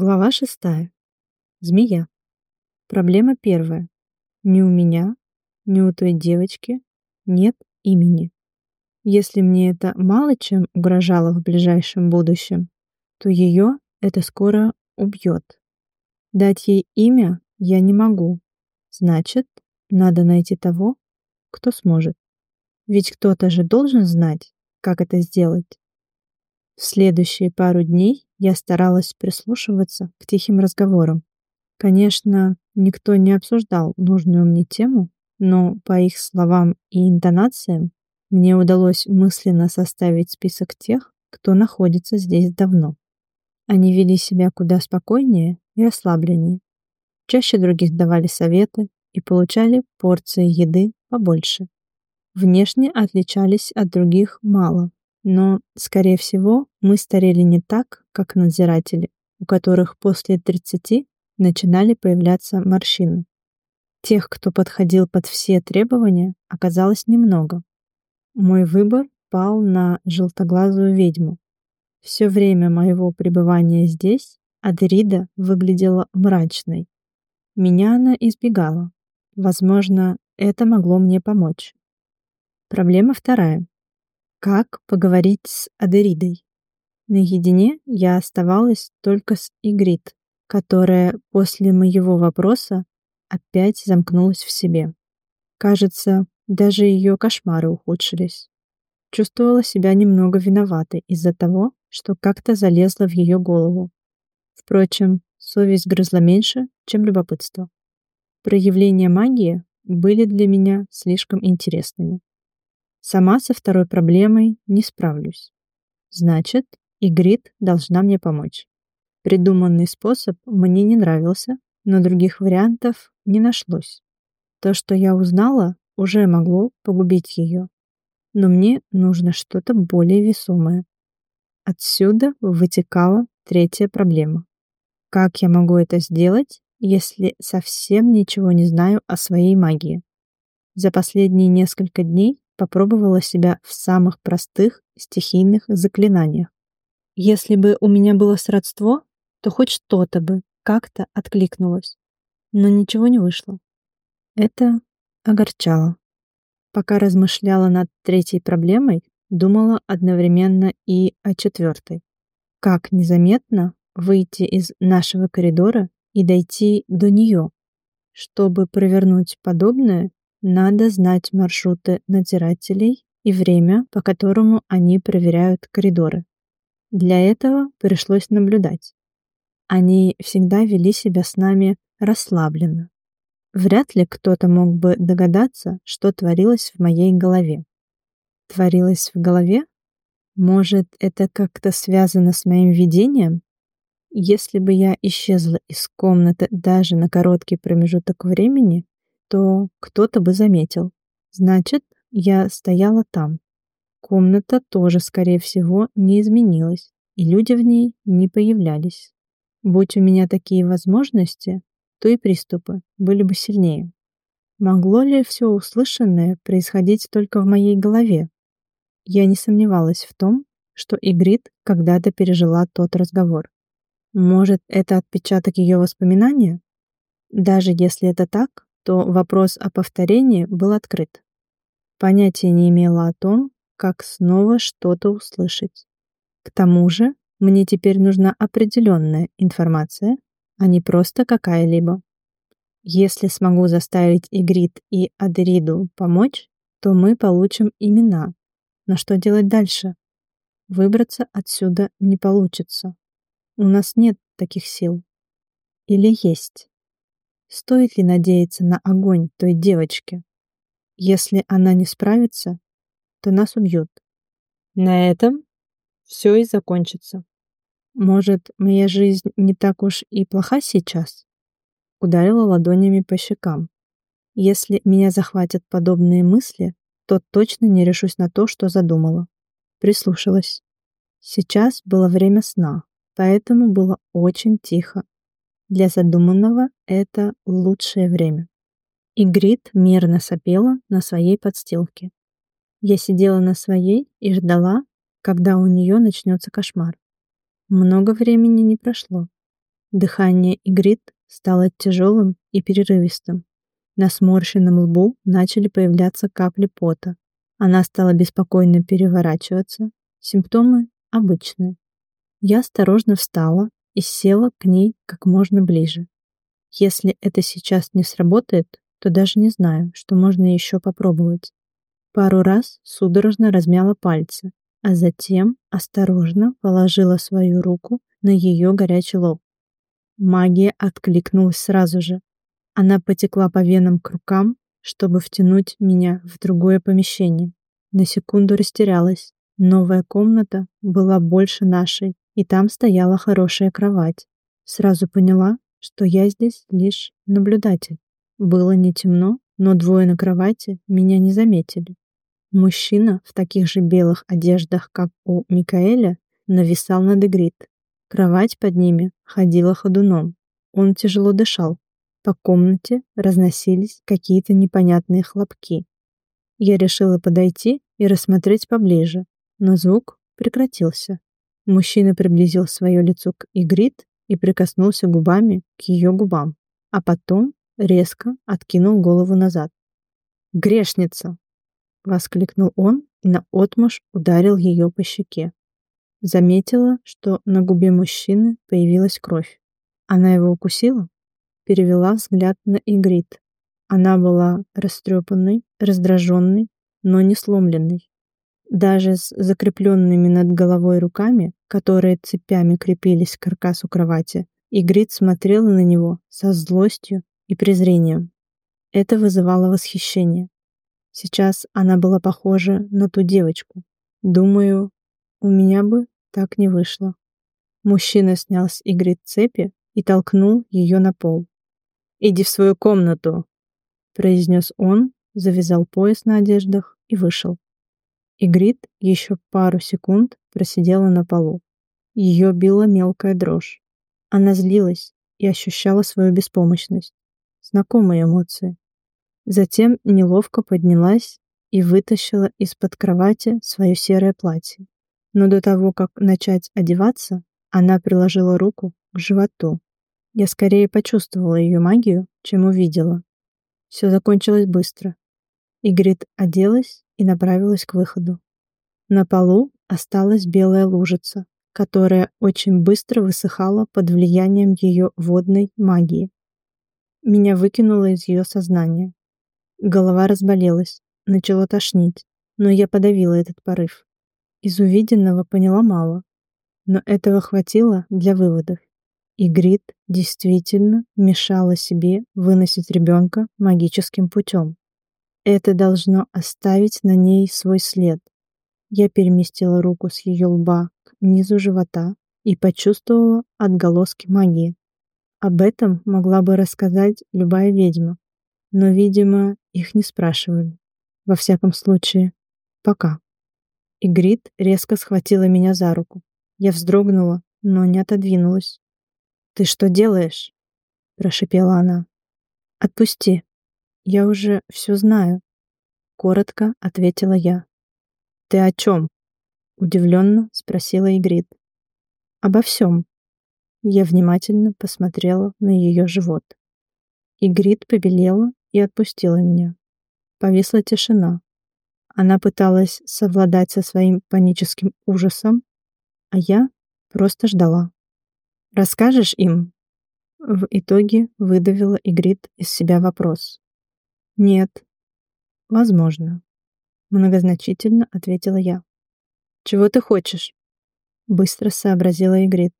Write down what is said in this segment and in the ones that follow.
Глава шестая. Змея. Проблема первая. Ни у меня, ни у той девочки нет имени. Если мне это мало чем угрожало в ближайшем будущем, то ее это скоро убьет. Дать ей имя я не могу. Значит, надо найти того, кто сможет. Ведь кто-то же должен знать, как это сделать. В следующие пару дней я старалась прислушиваться к тихим разговорам. Конечно, никто не обсуждал нужную мне тему, но по их словам и интонациям мне удалось мысленно составить список тех, кто находится здесь давно. Они вели себя куда спокойнее и расслабленнее. Чаще других давали советы и получали порции еды побольше. Внешне отличались от других мало, но, скорее всего, мы старели не так, как надзиратели, у которых после 30 начинали появляться морщины. Тех, кто подходил под все требования, оказалось немного. Мой выбор пал на желтоглазую ведьму. Все время моего пребывания здесь Адрида выглядела мрачной. Меня она избегала. Возможно, это могло мне помочь. Проблема вторая. Как поговорить с Адеридой? Наедине я оставалась только с Игрит, которая после моего вопроса опять замкнулась в себе. Кажется, даже ее кошмары ухудшились. Чувствовала себя немного виноватой из-за того, что как-то залезла в ее голову. Впрочем, совесть грызла меньше, чем любопытство. Проявления магии были для меня слишком интересными. Сама со второй проблемой не справлюсь. Значит, Игрит должна мне помочь. Придуманный способ мне не нравился, но других вариантов не нашлось. То, что я узнала, уже могло погубить ее. Но мне нужно что-то более весомое. Отсюда вытекала третья проблема. Как я могу это сделать, если совсем ничего не знаю о своей магии? За последние несколько дней попробовала себя в самых простых стихийных заклинаниях. Если бы у меня было сродство, то хоть что-то бы как-то откликнулось. Но ничего не вышло. Это огорчало. Пока размышляла над третьей проблемой, думала одновременно и о четвертой. Как незаметно выйти из нашего коридора и дойти до нее. Чтобы провернуть подобное, надо знать маршруты надзирателей и время, по которому они проверяют коридоры. Для этого пришлось наблюдать. Они всегда вели себя с нами расслабленно. Вряд ли кто-то мог бы догадаться, что творилось в моей голове. Творилось в голове? Может, это как-то связано с моим видением? Если бы я исчезла из комнаты даже на короткий промежуток времени, то кто-то бы заметил. Значит, я стояла там. Комната тоже, скорее всего, не изменилась, и люди в ней не появлялись. Будь у меня такие возможности, то и приступы были бы сильнее. Могло ли все услышанное происходить только в моей голове? Я не сомневалась в том, что Игрит когда-то пережила тот разговор. Может, это отпечаток ее воспоминания? Даже если это так, то вопрос о повторении был открыт. Понятия не имела о том, как снова что-то услышать. К тому же, мне теперь нужна определенная информация, а не просто какая-либо. Если смогу заставить Игрит и Адериду помочь, то мы получим имена. Но что делать дальше? Выбраться отсюда не получится. У нас нет таких сил. Или есть? Стоит ли надеяться на огонь той девочки? Если она не справится, то нас убьют. На этом все и закончится. Может, моя жизнь не так уж и плоха сейчас? Ударила ладонями по щекам. Если меня захватят подобные мысли, то точно не решусь на то, что задумала. Прислушалась. Сейчас было время сна, поэтому было очень тихо для задуманного это лучшее время. Игрит мирно сопела на своей подстилке. Я сидела на своей и ждала, когда у нее начнется кошмар. Много времени не прошло. Дыхание Игрит стало тяжелым и перерывистым. На сморщенном лбу начали появляться капли пота. Она стала беспокойно переворачиваться. Симптомы обычные. Я осторожно встала и села к ней как можно ближе. Если это сейчас не сработает, то даже не знаю, что можно еще попробовать. Пару раз судорожно размяла пальцы, а затем осторожно положила свою руку на ее горячий лоб. Магия откликнулась сразу же. Она потекла по венам к рукам, чтобы втянуть меня в другое помещение. На секунду растерялась. Новая комната была больше нашей, и там стояла хорошая кровать. Сразу поняла, что я здесь лишь наблюдатель. Было не темно, но двое на кровати меня не заметили. Мужчина в таких же белых одеждах, как у Микаэля, нависал над Игрит. Кровать под ними ходила ходуном. Он тяжело дышал. По комнате разносились какие-то непонятные хлопки. Я решила подойти и рассмотреть поближе, но звук прекратился. Мужчина приблизил свое лицо к Игрит и прикоснулся губами к ее губам, а потом резко откинул голову назад. «Грешница!» — воскликнул он и наотмашь ударил ее по щеке. Заметила, что на губе мужчины появилась кровь. Она его укусила? Перевела взгляд на Игрит. Она была растрепанной, раздраженной, но не сломленной. Даже с закрепленными над головой руками, которые цепями крепились к каркасу кровати, Игрит смотрела на него со злостью и презрением. Это вызывало восхищение. Сейчас она была похожа на ту девочку. Думаю, у меня бы так не вышло. Мужчина снял с Игрит цепи и толкнул ее на пол. «Иди в свою комнату!» произнес он, завязал пояс на одеждах и вышел. Игрит еще пару секунд просидела на полу. Ее била мелкая дрожь. Она злилась и ощущала свою беспомощность. Знакомые эмоции. Затем неловко поднялась и вытащила из-под кровати свое серое платье. Но до того, как начать одеваться, она приложила руку к животу. Я скорее почувствовала ее магию, чем увидела. Все закончилось быстро. Игрит оделась и направилась к выходу. На полу осталась белая лужица, которая очень быстро высыхала под влиянием ее водной магии. Меня выкинуло из ее сознания. Голова разболелась, начала тошнить, но я подавила этот порыв. Из увиденного поняла мало, но этого хватило для выводов. И Грит действительно мешала себе выносить ребенка магическим путем. Это должно оставить на ней свой след. Я переместила руку с ее лба к низу живота и почувствовала отголоски магии. Об этом могла бы рассказать любая ведьма, но, видимо, их не спрашивали. Во всяком случае, пока. И Грит резко схватила меня за руку. Я вздрогнула, но не отодвинулась. «Ты что делаешь?» — прошипела она. «Отпусти. Я уже все знаю», — коротко ответила я. «Ты о чем?» — удивленно спросила Игрит. «Обо всем». Я внимательно посмотрела на ее живот. Игрит побелела и отпустила меня. Повисла тишина. Она пыталась совладать со своим паническим ужасом, а я просто ждала. Расскажешь им?» В итоге выдавила Игрит из себя вопрос. «Нет». «Возможно», — многозначительно ответила я. «Чего ты хочешь?» Быстро сообразила Игрит.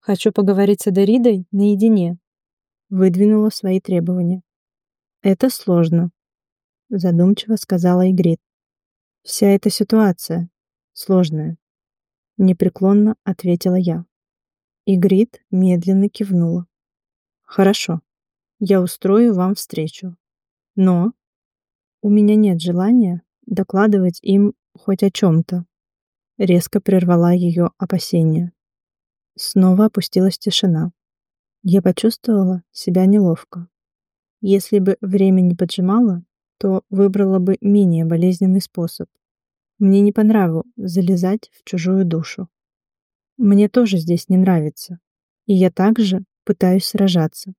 «Хочу поговорить с Адеридой наедине», — выдвинула свои требования. «Это сложно», — задумчиво сказала Игрит. «Вся эта ситуация сложная», — непреклонно ответила я. Игрит медленно кивнула. «Хорошо, я устрою вам встречу. Но у меня нет желания докладывать им хоть о чем-то». Резко прервала ее опасения. Снова опустилась тишина. Я почувствовала себя неловко. Если бы время не поджимало, то выбрала бы менее болезненный способ. Мне не по нраву залезать в чужую душу. Мне тоже здесь не нравится. И я также пытаюсь сражаться.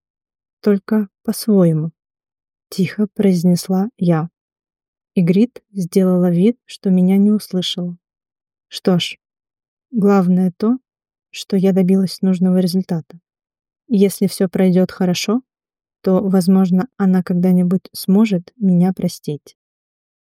Только по-своему. Тихо произнесла я. Игрит сделала вид, что меня не услышала. Что ж, главное то, что я добилась нужного результата. Если все пройдет хорошо, то, возможно, она когда-нибудь сможет меня простить.